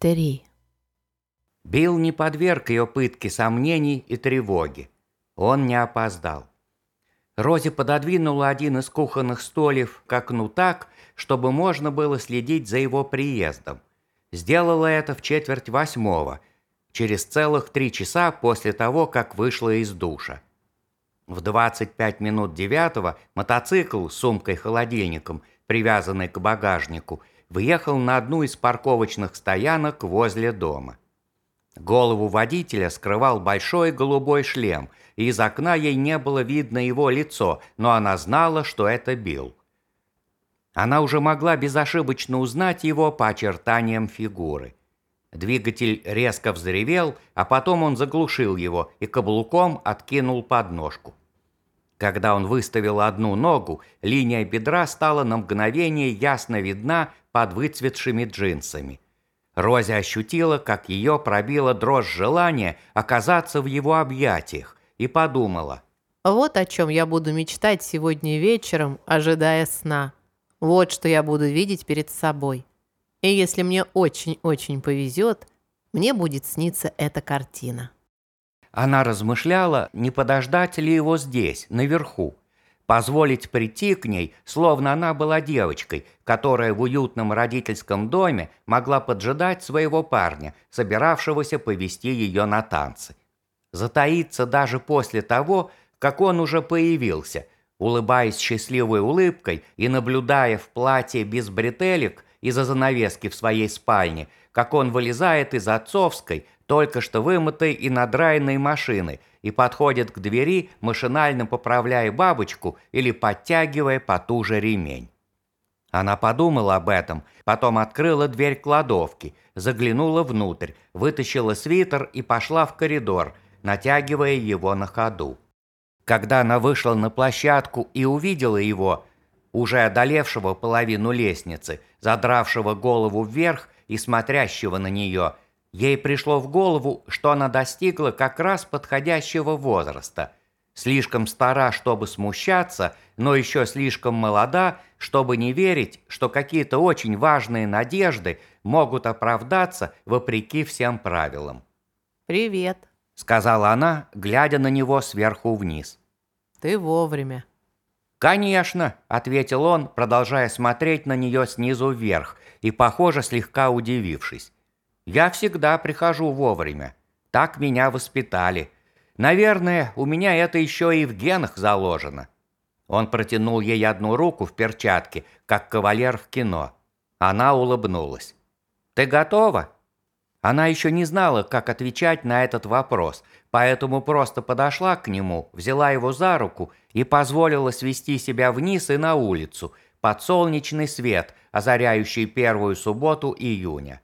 Три. Билл не подверг ее пытке сомнений и тревоги. Он не опоздал. Рози пододвинула один из кухонных столев к окну так, чтобы можно было следить за его приездом. Сделала это в четверть восьмого, через целых три часа после того, как вышла из душа. В 25 минут девятого мотоцикл с сумкой-холодильником, привязанный к багажнику, въехал на одну из парковочных стоянок возле дома. Голову водителя скрывал большой голубой шлем, и из окна ей не было видно его лицо, но она знала, что это Билл. Она уже могла безошибочно узнать его по очертаниям фигуры. Двигатель резко взревел, а потом он заглушил его и каблуком откинул подножку. Когда он выставил одну ногу, линия бедра стала на мгновение ясно видна под выцветшими джинсами. Рози ощутила, как ее пробила дрожь желания оказаться в его объятиях, и подумала. Вот о чем я буду мечтать сегодня вечером, ожидая сна. Вот что я буду видеть перед собой. И если мне очень-очень повезет, мне будет сниться эта картина. Она размышляла, не подождать ли его здесь, наверху, позволить прийти к ней, словно она была девочкой, которая в уютном родительском доме могла поджидать своего парня, собиравшегося повести ее на танцы. Затаиться даже после того, как он уже появился, улыбаясь счастливой улыбкой и наблюдая в платье без бретелек из-за занавески в своей спальне, как он вылезает из отцовской, только что вымытой и надраенной машины – и подходит к двери, машинально поправляя бабочку или подтягивая потуже ремень. Она подумала об этом, потом открыла дверь кладовки, заглянула внутрь, вытащила свитер и пошла в коридор, натягивая его на ходу. Когда она вышла на площадку и увидела его, уже одолевшего половину лестницы, задравшего голову вверх и смотрящего на нее, Ей пришло в голову, что она достигла как раз подходящего возраста. Слишком стара, чтобы смущаться, но еще слишком молода, чтобы не верить, что какие-то очень важные надежды могут оправдаться вопреки всем правилам. «Привет», — сказала она, глядя на него сверху вниз. «Ты вовремя». «Конечно», — ответил он, продолжая смотреть на нее снизу вверх и, похоже, слегка удивившись. Я всегда прихожу вовремя. Так меня воспитали. Наверное, у меня это еще и в генах заложено». Он протянул ей одну руку в перчатке, как кавалер в кино. Она улыбнулась. «Ты готова?» Она еще не знала, как отвечать на этот вопрос, поэтому просто подошла к нему, взяла его за руку и позволила свести себя вниз и на улицу, под солнечный свет, озаряющий первую субботу июня.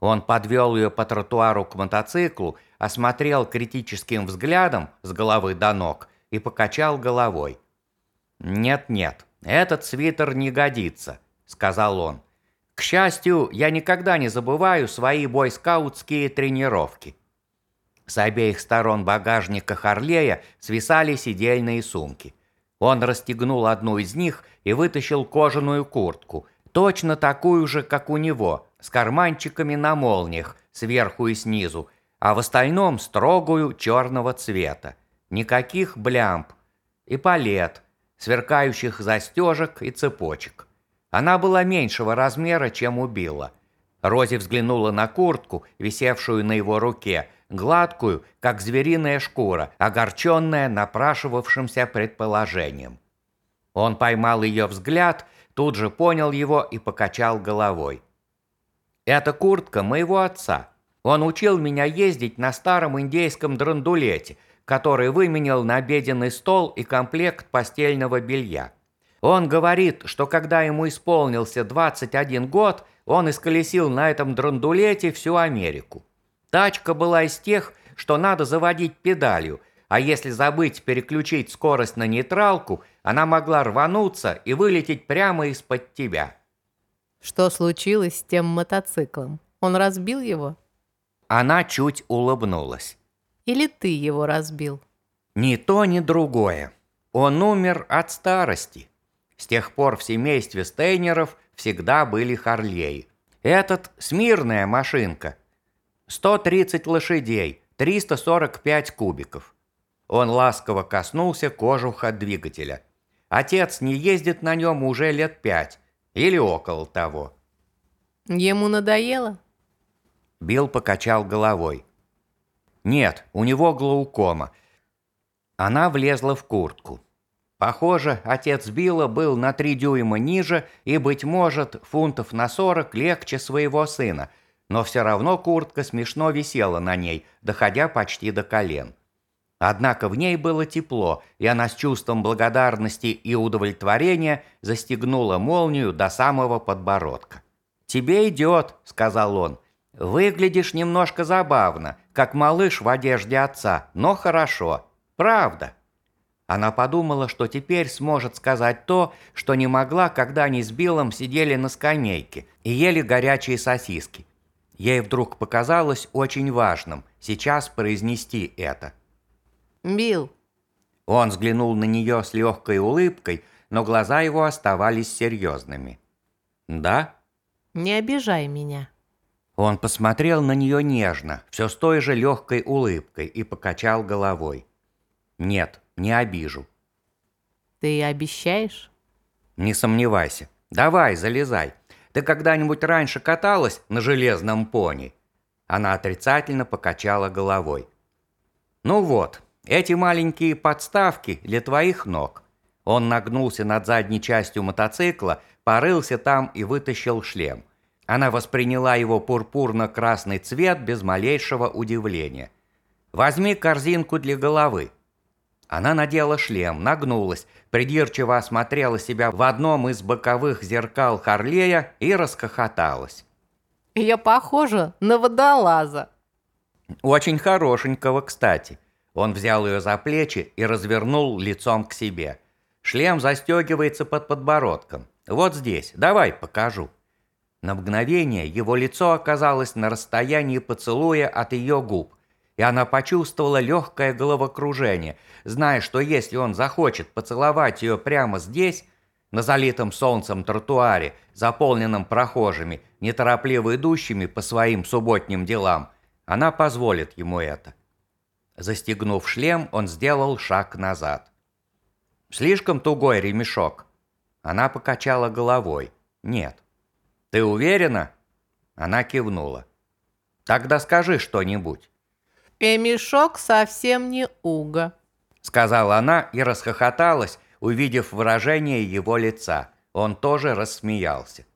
Он подвел ее по тротуару к мотоциклу, осмотрел критическим взглядом с головы до ног и покачал головой. «Нет-нет, этот свитер не годится», — сказал он. «К счастью, я никогда не забываю свои бойскаутские тренировки». С обеих сторон багажника Харлея свисали сидельные сумки. Он расстегнул одну из них и вытащил кожаную куртку, точно такую же, как у него — с карманчиками на молниях сверху и снизу, а в остальном строгую черного цвета. Никаких блямб и палет, сверкающих застежек и цепочек. Она была меньшего размера, чем у Билла. Рози взглянула на куртку, висевшую на его руке, гладкую, как звериная шкура, огорченная напрашивавшимся предположением. Он поймал ее взгляд, тут же понял его и покачал головой. Это куртка моего отца. Он учил меня ездить на старом индейском драндулете, который выменял на обеденный стол и комплект постельного белья. Он говорит, что когда ему исполнился 21 год, он исколесил на этом драндулете всю Америку. Тачка была из тех, что надо заводить педалью, а если забыть переключить скорость на нейтралку, она могла рвануться и вылететь прямо из-под тебя. Что случилось с тем мотоциклом? Он разбил его? Она чуть улыбнулась. Или ты его разбил? Ни то, ни другое. Он умер от старости. С тех пор в семействе Стейнеров всегда были Харлеи. Этот смирная машинка. 130 лошадей, 345 кубиков. Он ласково коснулся кожуха двигателя. Отец не ездит на нем уже лет пять или около того. Ему надоело? Билл покачал головой. Нет, у него глаукома. Она влезла в куртку. Похоже, отец Билла был на три дюйма ниже и, быть может, фунтов на сорок легче своего сына, но все равно куртка смешно висела на ней, доходя почти до колен. Однако в ней было тепло, и она с чувством благодарности и удовлетворения застегнула молнию до самого подбородка. «Тебе идет», — сказал он. «Выглядишь немножко забавно, как малыш в одежде отца, но хорошо. Правда». Она подумала, что теперь сможет сказать то, что не могла, когда они с Биллом сидели на скамейке и ели горячие сосиски. Ей вдруг показалось очень важным сейчас произнести это. «Билл». Он взглянул на нее с легкой улыбкой, но глаза его оставались серьезными. «Да?» «Не обижай меня». Он посмотрел на нее нежно, все с той же легкой улыбкой, и покачал головой. «Нет, не обижу». «Ты обещаешь?» «Не сомневайся. Давай, залезай. Ты когда-нибудь раньше каталась на железном пони?» Она отрицательно покачала головой. «Ну вот, эти маленькие подставки для твоих ног». Он нагнулся над задней частью мотоцикла, порылся там и вытащил шлем. Она восприняла его пурпурно-красный цвет без малейшего удивления. «Возьми корзинку для головы», она надела шлем, нагнулась, придирчиво осмотрела себя в одном из боковых зеркал Харлея и расхохоталась. «Я похожа на водолаза». «Очень хорошенького, кстати». Он взял ее за плечи и развернул лицом к себе. Шлем застегивается под подбородком. Вот здесь, давай покажу. На мгновение его лицо оказалось на расстоянии поцелуя от ее губ, и она почувствовала легкое головокружение, зная, что если он захочет поцеловать ее прямо здесь, на залитом солнцем тротуаре, заполненном прохожими, неторопливо идущими по своим субботним делам, она позволит ему это. Застегнув шлем, он сделал шаг назад. «Слишком тугой ремешок». Она покачала головой. «Нет». «Ты уверена?» Она кивнула. «Тогда скажи что-нибудь». «Ремешок совсем не уго», — сказала она и расхохоталась, увидев выражение его лица. Он тоже рассмеялся.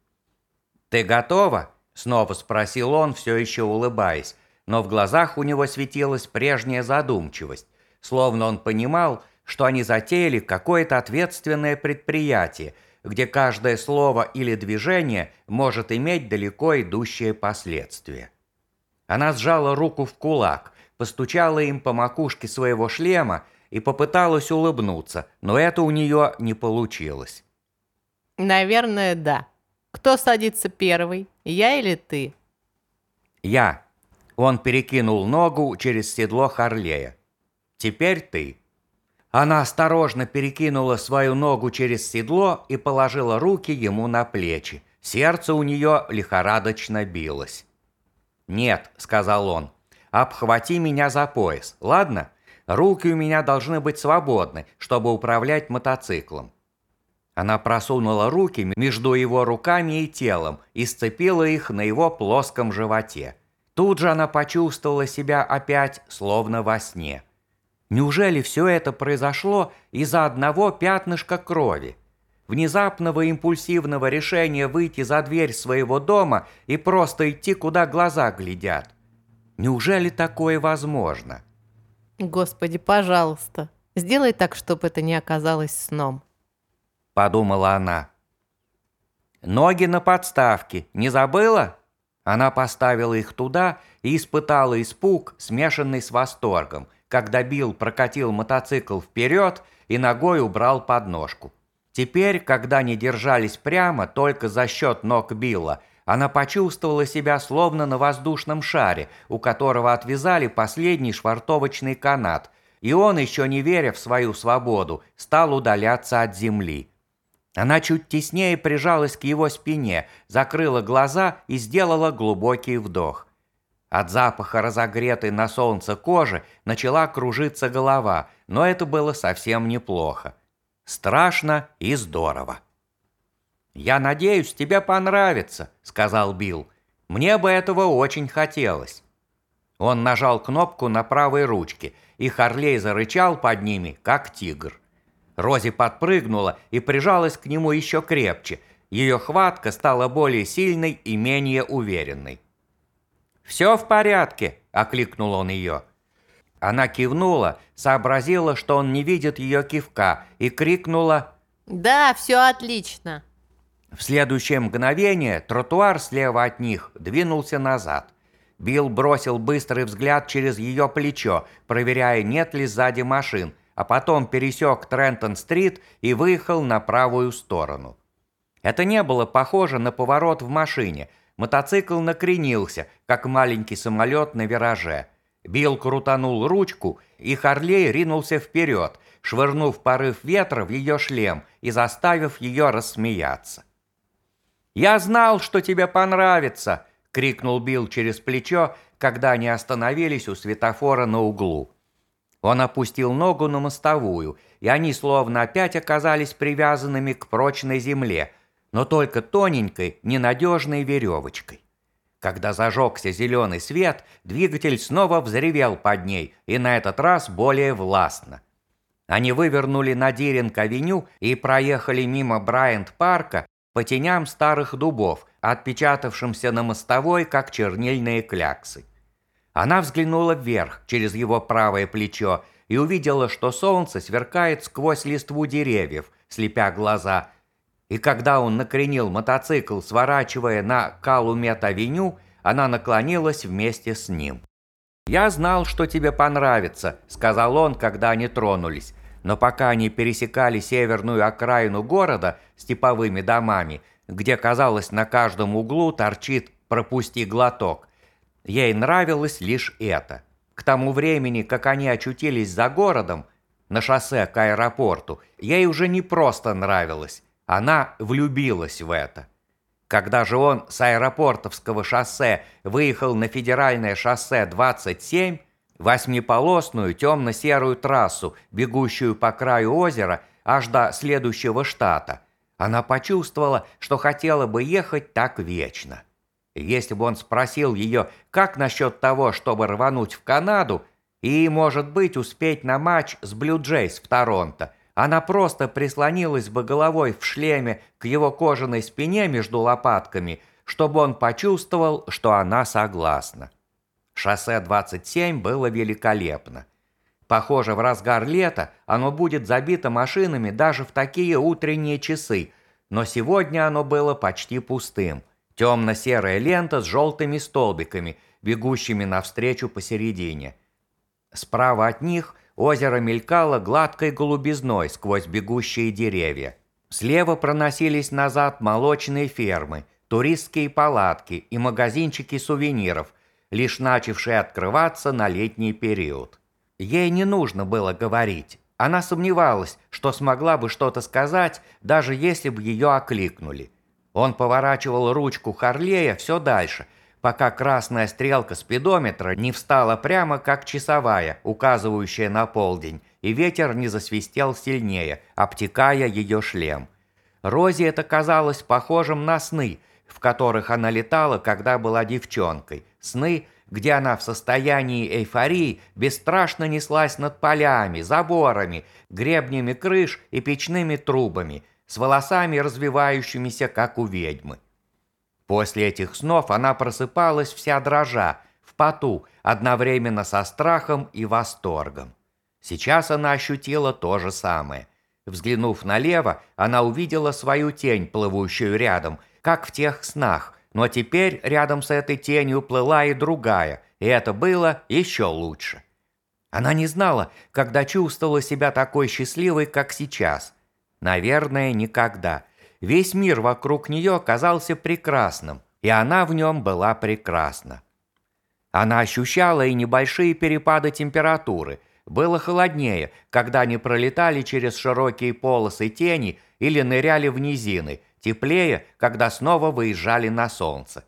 «Ты готова?» — снова спросил он, все еще улыбаясь, но в глазах у него светилась прежняя задумчивость, словно он понимал, что они затеяли какое-то ответственное предприятие, где каждое слово или движение может иметь далеко идущие последствия. Она сжала руку в кулак, постучала им по макушке своего шлема и попыталась улыбнуться, но это у нее не получилось. «Наверное, да. Кто садится первый, я или ты?» «Я». Он перекинул ногу через седло Харлея. «Теперь ты». Она осторожно перекинула свою ногу через седло и положила руки ему на плечи. Сердце у нее лихорадочно билось. «Нет», — сказал он, обхвати меня за пояс, ладно? Руки у меня должны быть свободны, чтобы управлять мотоциклом». Она просунула руки между его руками и телом и сцепила их на его плоском животе. Тут же она почувствовала себя опять словно во сне. Неужели все это произошло из-за одного пятнышка крови? Внезапного импульсивного решения выйти за дверь своего дома и просто идти, куда глаза глядят. Неужели такое возможно? Господи, пожалуйста, сделай так, чтобы это не оказалось сном. Подумала она. Ноги на подставке, не забыла? Она поставила их туда и испытала испуг, смешанный с восторгом, когда Билл прокатил мотоцикл вперед и ногой убрал подножку. Теперь, когда они держались прямо только за счет ног Билла, она почувствовала себя словно на воздушном шаре, у которого отвязали последний швартовочный канат, и он, еще не веря в свою свободу, стал удаляться от земли. Она чуть теснее прижалась к его спине, закрыла глаза и сделала глубокий вдох. От запаха разогретой на солнце кожи начала кружиться голова, но это было совсем неплохо. Страшно и здорово. «Я надеюсь, тебе понравится», — сказал Билл. «Мне бы этого очень хотелось». Он нажал кнопку на правой ручке, и Харлей зарычал под ними, как тигр. Рози подпрыгнула и прижалась к нему еще крепче. Ее хватка стала более сильной и менее уверенной. «Все в порядке», – окликнул он ее. Она кивнула, сообразила, что он не видит ее кивка, и крикнула «Да, все отлично». В следующее мгновение тротуар слева от них двинулся назад. Билл бросил быстрый взгляд через ее плечо, проверяя, нет ли сзади машин, а потом пересек Трентон-стрит и выехал на правую сторону. Это не было похоже на поворот в машине. Мотоцикл накренился, как маленький самолет на вираже. Билл крутанул ручку, и Харлей ринулся вперед, швырнув порыв ветра в ее шлем и заставив ее рассмеяться. «Я знал, что тебе понравится!» — крикнул Билл через плечо, когда они остановились у светофора на углу. Он опустил ногу на мостовую, и они словно опять оказались привязанными к прочной земле, но только тоненькой, ненадежной веревочкой. Когда зажегся зеленый свет, двигатель снова взревел под ней, и на этот раз более властно. Они вывернули на Диринг-авеню и проехали мимо Брайант-парка, по теням старых дубов, отпечатавшимся на мостовой, как чернильные кляксы. Она взглянула вверх, через его правое плечо, и увидела, что солнце сверкает сквозь листву деревьев, слепя глаза. И когда он накренил мотоцикл, сворачивая на Калумет-авеню, она наклонилась вместе с ним. «Я знал, что тебе понравится», — сказал он, когда они тронулись но пока они пересекали северную окраину города с типовыми домами, где, казалось, на каждом углу торчит «пропусти глоток», ей нравилось лишь это. К тому времени, как они очутились за городом, на шоссе к аэропорту, ей уже не просто нравилось, она влюбилась в это. Когда же он с аэропортовского шоссе выехал на федеральное шоссе 27, Восьмиполосную темно-серую трассу, бегущую по краю озера аж до следующего штата. Она почувствовала, что хотела бы ехать так вечно. Если бы он спросил ее, как насчет того, чтобы рвануть в Канаду и, может быть, успеть на матч с Блю Джейс в Торонто, она просто прислонилась бы головой в шлеме к его кожаной спине между лопатками, чтобы он почувствовал, что она согласна. Шоссе 27 было великолепно. Похоже, в разгар лета оно будет забито машинами даже в такие утренние часы, но сегодня оно было почти пустым. Темно-серая лента с желтыми столбиками, бегущими навстречу посередине. Справа от них озеро мелькало гладкой голубизной сквозь бегущие деревья. Слева проносились назад молочные фермы, туристские палатки и магазинчики сувениров – лишь начавший открываться на летний период. Ей не нужно было говорить. Она сомневалась, что смогла бы что-то сказать, даже если бы ее окликнули. Он поворачивал ручку Харлея все дальше, пока красная стрелка спидометра не встала прямо как часовая, указывающая на полдень, и ветер не засвистел сильнее, обтекая ее шлем. Розе это казалось похожим на сны, в которых она летала, когда была девчонкой, Сны, где она в состоянии эйфории бесстрашно неслась над полями, заборами, гребнями крыш и печными трубами, с волосами развивающимися, как у ведьмы. После этих снов она просыпалась вся дрожа, в поту, одновременно со страхом и восторгом. Сейчас она ощутила то же самое. Взглянув налево, она увидела свою тень, плывущую рядом, как в тех снах, но теперь рядом с этой тенью плыла и другая, и это было еще лучше. Она не знала, когда чувствовала себя такой счастливой, как сейчас. Наверное, никогда. Весь мир вокруг нее казался прекрасным, и она в нем была прекрасна. Она ощущала и небольшие перепады температуры, было холоднее, когда они пролетали через широкие полосы тени или ныряли в низины, теплее, когда снова выезжали на солнце.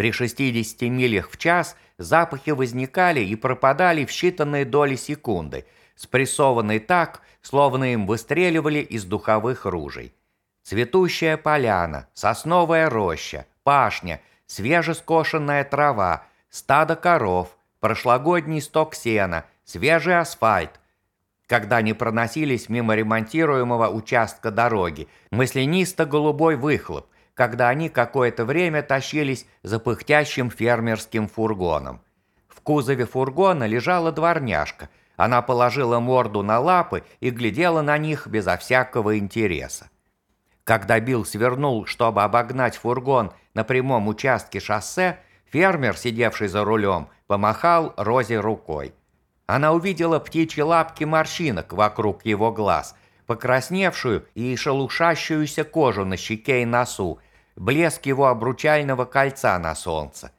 При 60 милях в час запахи возникали и пропадали в считанные доли секунды, спрессованные так, словно им выстреливали из духовых ружей. Цветущая поляна, сосновая роща, пашня, свежескошенная трава, стадо коров, прошлогодний сток сена, свежий асфальт. Когда они проносились мимо ремонтируемого участка дороги, мысленисто-голубой выхлоп, когда они какое-то время тащились за пыхтящим фермерским фургоном. В кузове фургона лежала дворняжка. Она положила морду на лапы и глядела на них безо всякого интереса. Когда Билл свернул, чтобы обогнать фургон на прямом участке шоссе, фермер, сидевший за рулем, помахал Розе рукой. Она увидела птичьи лапки морщинок вокруг его глаз, покрасневшую и шелушащуюся кожу на щеке и носу, блеск его обручального кольца на солнце.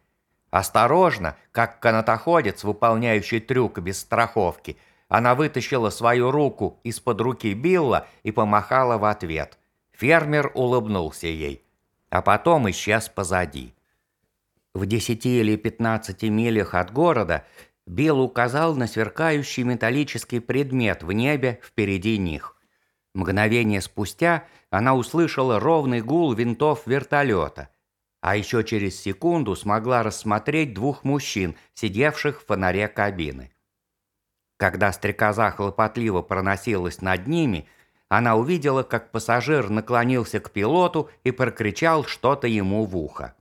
Осторожно, как канатоходец, выполняющий трюк без страховки, она вытащила свою руку из-под руки Билла и помахала в ответ. Фермер улыбнулся ей, а потом исчез позади. В десяти или пятнадцати милях от города Билл указал на сверкающий металлический предмет в небе впереди них. Мгновение спустя она услышала ровный гул винтов вертолета, а еще через секунду смогла рассмотреть двух мужчин, сидевших в фонаре кабины. Когда стрекоза хлопотливо проносилась над ними – она увидела, как пассажир наклонился к пилоту и прокричал что-то ему в ухо.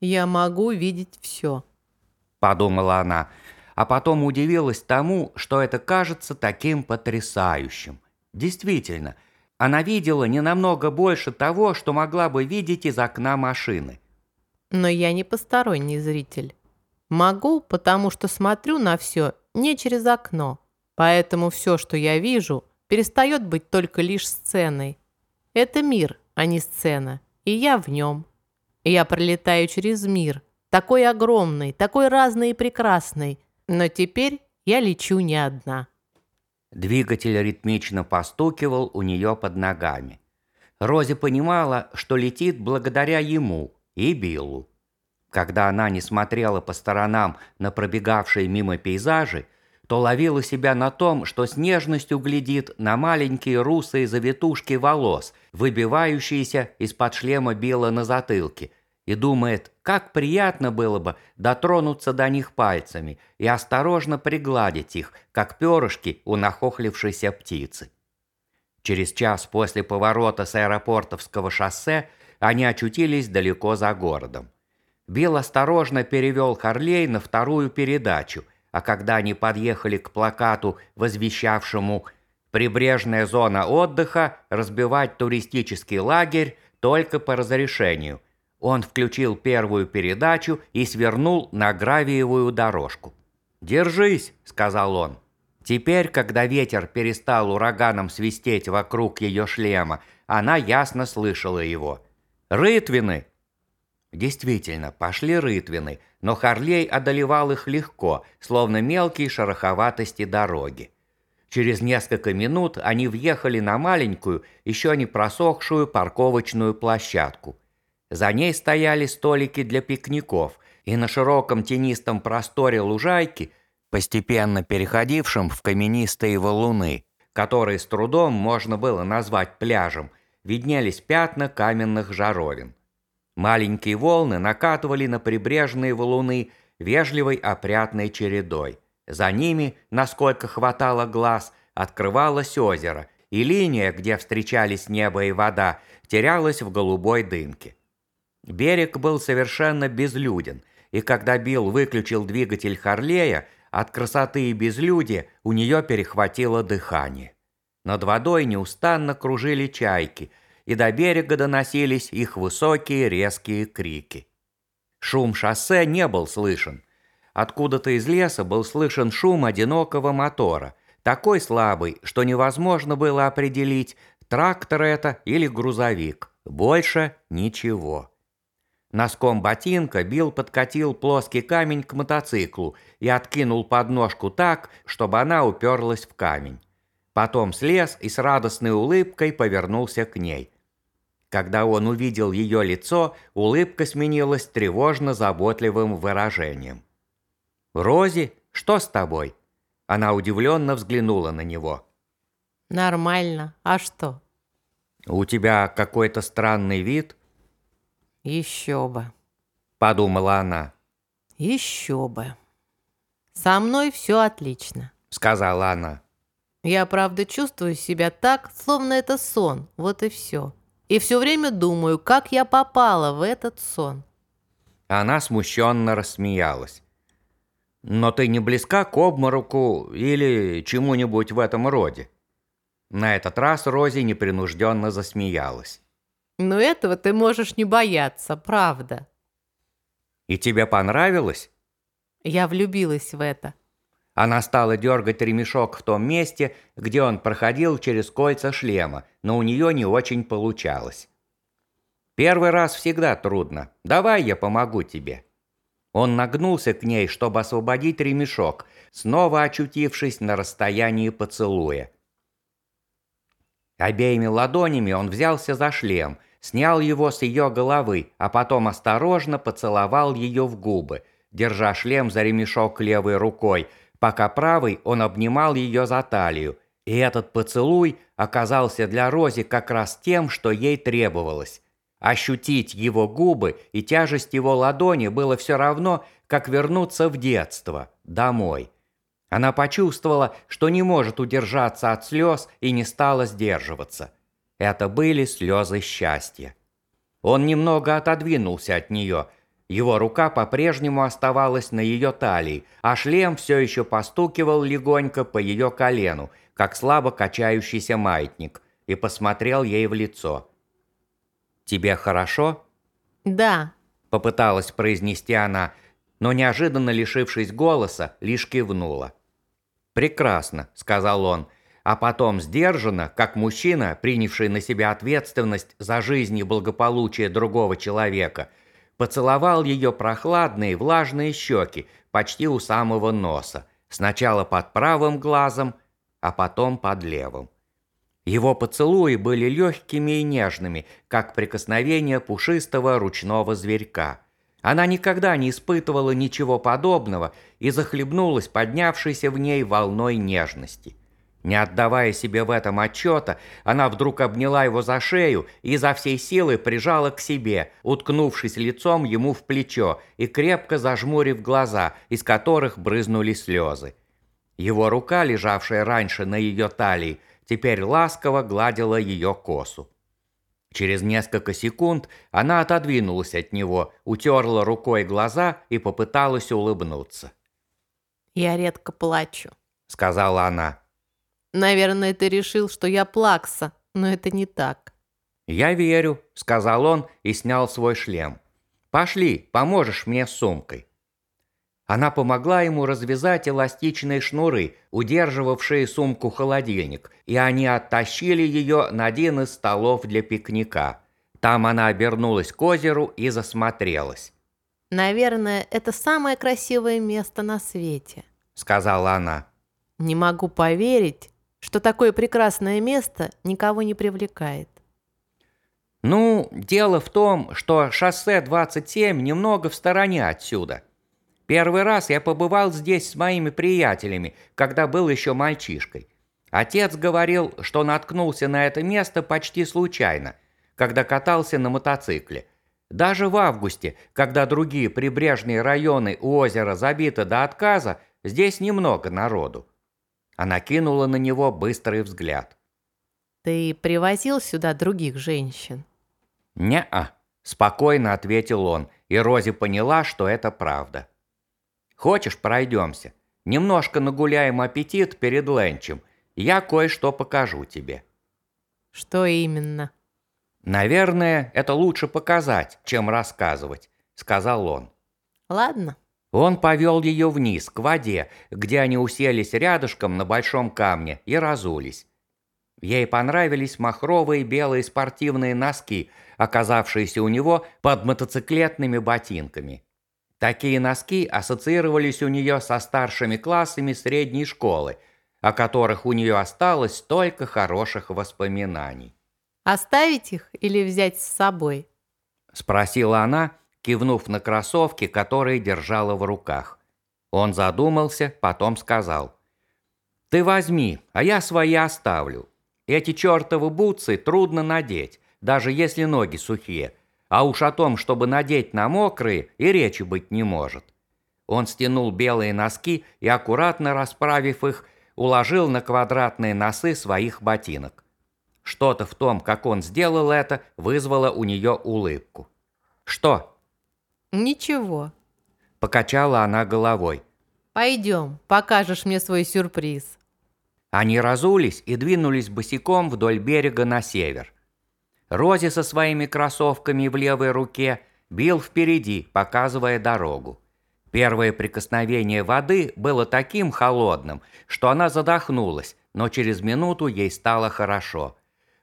«Я могу видеть все», – подумала она, а потом удивилась тому, что это кажется таким потрясающим. Действительно, она видела не намного больше того, что могла бы видеть из окна машины. Но я не посторонний зритель. Могу, потому что смотрю на все не через окно. Поэтому все, что я вижу, перестает быть только лишь сценой. Это мир, а не сцена, и я в нем. Я пролетаю через мир, такой огромный, такой разный и прекрасный, но теперь я лечу не одна. Двигатель ритмично постукивал у нее под ногами. Рози понимала, что летит благодаря ему и Биллу. Когда она не смотрела по сторонам на пробегавшие мимо пейзажи, то ловила себя на том, что с нежностью глядит на маленькие русые завитушки волос, выбивающиеся из-под шлема Билла на затылке, и думает, как приятно было бы дотронуться до них пальцами и осторожно пригладить их, как перышки у нахохлившейся птицы. Через час после поворота с аэропортовского шоссе они очутились далеко за городом. Билл осторожно перевел Харлей на вторую передачу – а когда они подъехали к плакату, возвещавшему «Прибрежная зона отдыха, разбивать туристический лагерь только по разрешению», он включил первую передачу и свернул на гравиевую дорожку. «Держись», — сказал он. Теперь, когда ветер перестал ураганом свистеть вокруг ее шлема, она ясно слышала его. «Рытвины!» Действительно, пошли рытвины, но Харлей одолевал их легко, словно мелкие шероховатости дороги. Через несколько минут они въехали на маленькую, еще не просохшую парковочную площадку. За ней стояли столики для пикников, и на широком тенистом просторе лужайки, постепенно переходившем в каменистые валуны, которые с трудом можно было назвать пляжем, виднелись пятна каменных жаровин. Маленькие волны накатывали на прибрежные валуны вежливой опрятной чередой. За ними, насколько хватало глаз, открывалось озеро, и линия, где встречались небо и вода, терялась в голубой дымке. Берег был совершенно безлюден, и когда Билл выключил двигатель Харлея, от красоты и безлюдия у нее перехватило дыхание. Над водой неустанно кружили чайки, и до берега доносились их высокие резкие крики. Шум шоссе не был слышен. Откуда-то из леса был слышен шум одинокого мотора, такой слабый, что невозможно было определить, трактор это или грузовик. Больше ничего. Носком ботинка Билл подкатил плоский камень к мотоциклу и откинул подножку так, чтобы она уперлась в камень. Потом слез и с радостной улыбкой повернулся к ней. Когда он увидел ее лицо, улыбка сменилась тревожно-заботливым выражением. «Рози, что с тобой?» Она удивленно взглянула на него. Нормально. А что? «У тебя какой-то странный вид?» Еще бы. Подумала она. Еще бы. Со мной все отлично. Сказала она. Я правда чувствую себя так, словно это сон. Вот и все. И все время думаю, как я попала в этот сон. Она смущенно рассмеялась. «Но ты не близка к обмороку или чему-нибудь в этом роде?» На этот раз Рози непринужденно засмеялась. Но этого ты можешь не бояться, правда. И тебе понравилось? Я влюбилась в это. Она стала дергать ремешок в том месте, где он проходил через кольца шлема, но у нее не очень получалось. Первый раз всегда трудно. Давай я помогу тебе. Он нагнулся к ней, чтобы освободить ремешок, снова очутившись на расстоянии поцелуя. Обеими ладонями он взялся за шлем, снял его с ее головы, а потом осторожно поцеловал ее в губы, держа шлем за ремешок левой рукой, пока правой он обнимал ее за талию. И этот поцелуй оказался для Рози как раз тем, что ей требовалось. Ощутить его губы и тяжесть его ладони было все равно, как вернуться в детство, домой. Она почувствовала, что не может удержаться от слез и не стала сдерживаться. Это были слезы счастья. Он немного отодвинулся от нее. Его рука по-прежнему оставалась на ее талии, а шлем все еще постукивал легонько по ее колену, как слабо качающийся маятник, и посмотрел ей в лицо. «Тебе хорошо?» «Да», – попыталась произнести она, но неожиданно лишившись голоса, лишь кивнула. «Прекрасно», — сказал он, а потом сдержанно, как мужчина, принявший на себя ответственность за жизнь и благополучие другого человека, поцеловал ее прохладные влажные щеки почти у самого носа, сначала под правым глазом, а потом под левым. Его поцелуи были легкими и нежными, как прикосновение пушистого ручного зверька – она никогда не испытывала ничего подобного и захлебнулась поднявшейся в ней волной нежности. Не отдавая себе в этом отчета, она вдруг обняла его за шею и изо всей силы прижала к себе, уткнувшись лицом ему в плечо и крепко зажмурив глаза, из которых брызнули слезы. Его рука, лежавшая раньше на ее талии, теперь ласково гладила ее косу. Через несколько секунд она отодвинулась от него, утерла рукой глаза и попыталась улыбнуться. «Я редко плачу», — сказала она. «Наверное, ты решил, что я плакса, но это не так». «Я верю», — сказал он и снял свой шлем. «Пошли, поможешь мне с сумкой». Она помогла ему развязать эластичные шнуры, удерживавшие сумку-холодильник, и они оттащили ее на один из столов для пикника. Там она обернулась к озеру и засмотрелась. «Наверное, это самое красивое место на свете», — сказала она. «Не могу поверить, что такое прекрасное место никого не привлекает». «Ну, дело в том, что шоссе 27 немного в стороне отсюда», Первый раз я побывал здесь с моими приятелями, когда был еще мальчишкой. Отец говорил, что наткнулся на это место почти случайно, когда катался на мотоцикле. Даже в августе, когда другие прибрежные районы у озера забиты до отказа, здесь немного народу. Она кинула на него быстрый взгляд. «Ты привозил сюда других женщин?» «Не-а», – спокойно ответил он, и Рози поняла, что это правда. Хочешь, пройдемся? Немножко нагуляем аппетит перед ленчем. Я кое-что покажу тебе». «Что именно?» «Наверное, это лучше показать, чем рассказывать», — сказал он. «Ладно». Он повел ее вниз, к воде, где они уселись рядышком на большом камне и разулись. Ей понравились махровые белые спортивные носки, оказавшиеся у него под мотоциклетными ботинками. Такие носки ассоциировались у нее со старшими классами средней школы, о которых у нее осталось столько хороших воспоминаний. «Оставить их или взять с собой?» – спросила она, кивнув на кроссовки, которые держала в руках. Он задумался, потом сказал. «Ты возьми, а я свои оставлю. Эти чертовы бутсы трудно надеть, даже если ноги сухие. А уж о том, чтобы надеть на мокрые, и речи быть не может. Он стянул белые носки и, аккуратно расправив их, уложил на квадратные носы своих ботинок. Что-то в том, как он сделал это, вызвало у нее улыбку. «Что?» «Ничего», – покачала она головой. «Пойдем, покажешь мне свой сюрприз». Они разулись и двинулись босиком вдоль берега на север. Рози со своими кроссовками в левой руке бил впереди, показывая дорогу. Первое прикосновение воды было таким холодным, что она задохнулась, но через минуту ей стало хорошо.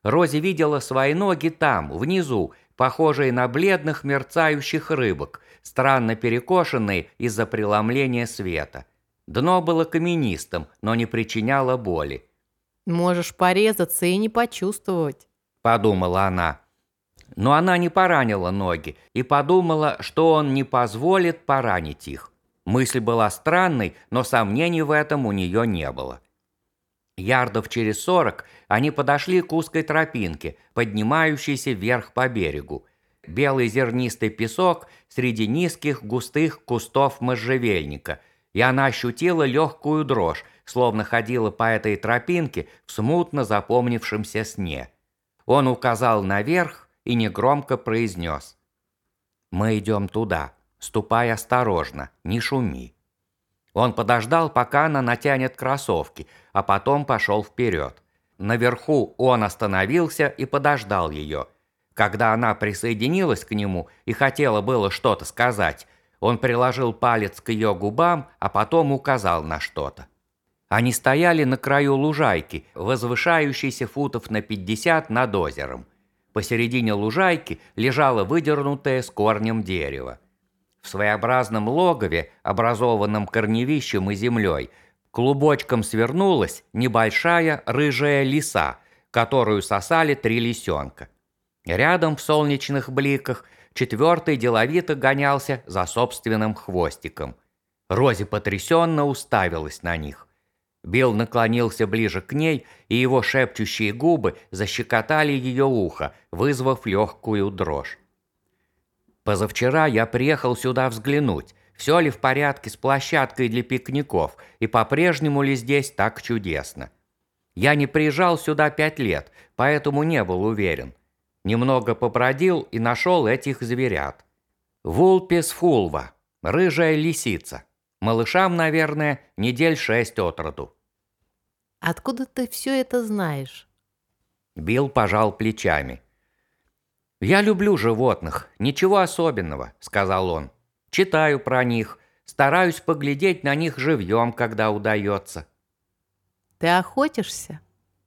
Рози видела свои ноги там, внизу, похожие на бледных мерцающих рыбок, странно перекошенные из-за преломления света. Дно было каменистым, но не причиняло боли. «Можешь порезаться и не почувствовать», – подумала она. Но она не поранила ноги и подумала, что он не позволит поранить их. Мысль была странной, но сомнений в этом у нее не было. Ярдов через сорок они подошли к узкой тропинке, поднимающейся вверх по берегу. Белый зернистый песок среди низких густых кустов можжевельника – и она ощутила легкую дрожь, словно ходила по этой тропинке в смутно запомнившемся сне. Он указал наверх и негромко произнес. «Мы идем туда. Ступай осторожно, не шуми». Он подождал, пока она натянет кроссовки, а потом пошел вперед. Наверху он остановился и подождал ее. Когда она присоединилась к нему и хотела было что-то сказать, он приложил палец к ее губам, а потом указал на что-то. Они стояли на краю лужайки, возвышающейся футов на 50 над озером. Посередине лужайки лежало выдернутое с корнем дерево. В своеобразном логове, образованном корневищем и землей, клубочком свернулась небольшая рыжая лиса, которую сосали три лисенка. Рядом в солнечных бликах – Четвертый деловито гонялся за собственным хвостиком. Рози потрясенно уставилась на них. Билл наклонился ближе к ней, и его шепчущие губы защекотали ее ухо, вызвав легкую дрожь. «Позавчера я приехал сюда взглянуть, все ли в порядке с площадкой для пикников, и по-прежнему ли здесь так чудесно. Я не приезжал сюда пять лет, поэтому не был уверен. Немного побродил и нашел этих зверят. Вулпис фулва, рыжая лисица. Малышам, наверное, недель шесть от роду. «Откуда ты все это знаешь?» Билл пожал плечами. «Я люблю животных, ничего особенного», — сказал он. «Читаю про них, стараюсь поглядеть на них живьем, когда удается». «Ты охотишься?»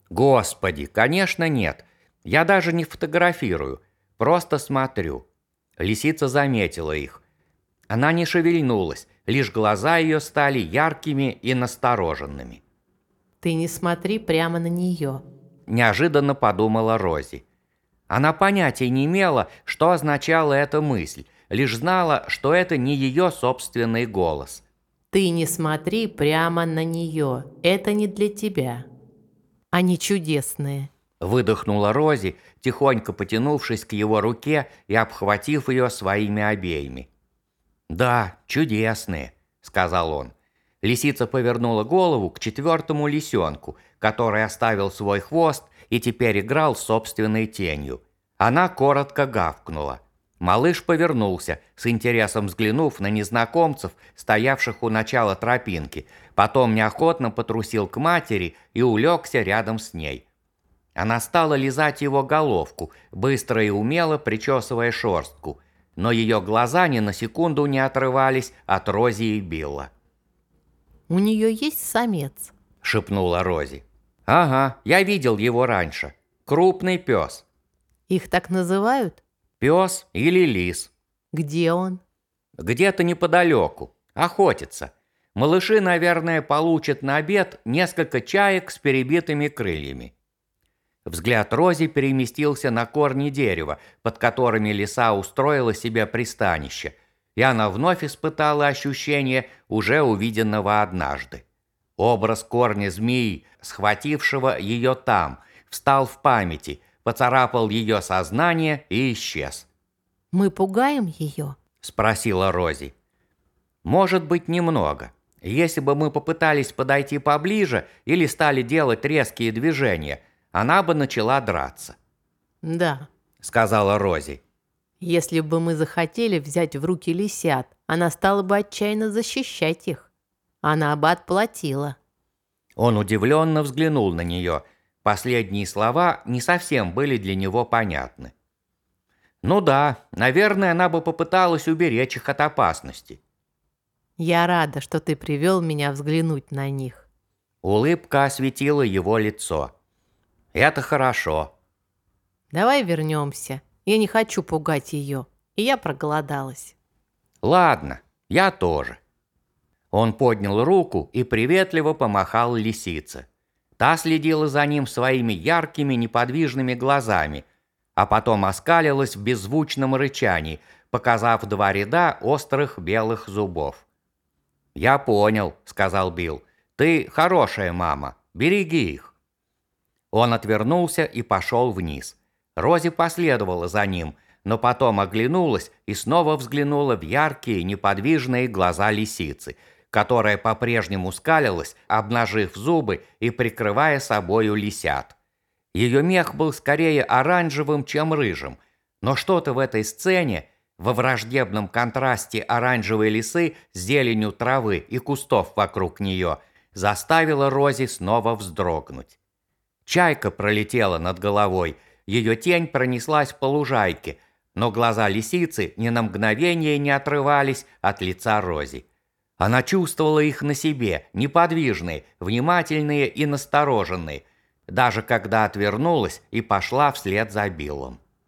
«Господи, конечно нет. Я даже не фотографирую, просто смотрю. Лисица заметила их. Она не шевельнулась, лишь глаза ее стали яркими и настороженными. «Ты не смотри прямо на нее», – неожиданно подумала Рози. Она понятия не имела, что означала эта мысль, лишь знала, что это не ее собственный голос. «Ты не смотри прямо на нее, это не для тебя. Они чудесные». Выдохнула Рози, тихонько потянувшись к его руке и обхватив ее своими обеими. «Да, чудесные», — сказал он. Лисица повернула голову к четвертому лисенку, который оставил свой хвост и теперь играл собственной тенью. Она коротко гавкнула. Малыш повернулся, с интересом взглянув на незнакомцев, стоявших у начала тропинки, потом неохотно потрусил к матери и улегся рядом с ней. Она стала лизать его головку, быстро и умело причесывая шерстку, но ее глаза ни на секунду не отрывались от Рози и Билла. «У нее есть самец?» – шепнула Рози. Ага, я видел его раньше. Крупный пес. Их так называют? Пес или лис. Где он? Где-то неподалеку. Охотится. Малыши, наверное, получат на обед несколько чаек с перебитыми крыльями. Взгляд Рози переместился на корни дерева, под которыми лиса устроила себе пристанище, и она вновь испытала ощущение уже увиденного однажды. Образ корня змеи, схватившего ее там, встал в памяти, поцарапал ее сознание и исчез. «Мы пугаем ее?» – спросила Рози. «Может быть, немного. Если бы мы попытались подойти поближе или стали делать резкие движения, она бы начала драться». «Да», – сказала Рози. «Если бы мы захотели взять в руки лисят, она стала бы отчаянно защищать их. Она бы отплатила». Он удивленно взглянул на нее. Последние слова не совсем были для него понятны. Ну да, наверное, она бы попыталась уберечь их от опасности. Я рада, что ты привел меня взглянуть на них. Улыбка осветила его лицо. Это хорошо. Давай вернемся. Я не хочу пугать ее, и я проголодалась. Ладно, я тоже. Он поднял руку и приветливо помахал лисице. Та следила за ним своими яркими неподвижными глазами, а потом оскалилась в беззвучном рычании, показав два ряда острых белых зубов. «Я понял», — сказал Билл. «Ты хорошая мама. Береги их». Он отвернулся и пошел вниз. Рози последовала за ним, но потом оглянулась и снова взглянула в яркие неподвижные глаза лисицы, которая по-прежнему скалилась, обнажив зубы и прикрывая собою лисят. Ее мех был скорее оранжевым, чем рыжим, но что-то в этой сцене, во враждебном контрасте оранжевой лисы с зеленью травы и кустов вокруг нее, заставило Рози снова вздрогнуть. Чайка пролетела над головой, ее тень пронеслась по лужайке, но глаза лисицы ни на мгновение не отрывались от лица Рози. Она чувствовала их на себе, неподвижные, внимательные и настороженные, даже когда отвернулась и пошла вслед за Биллом.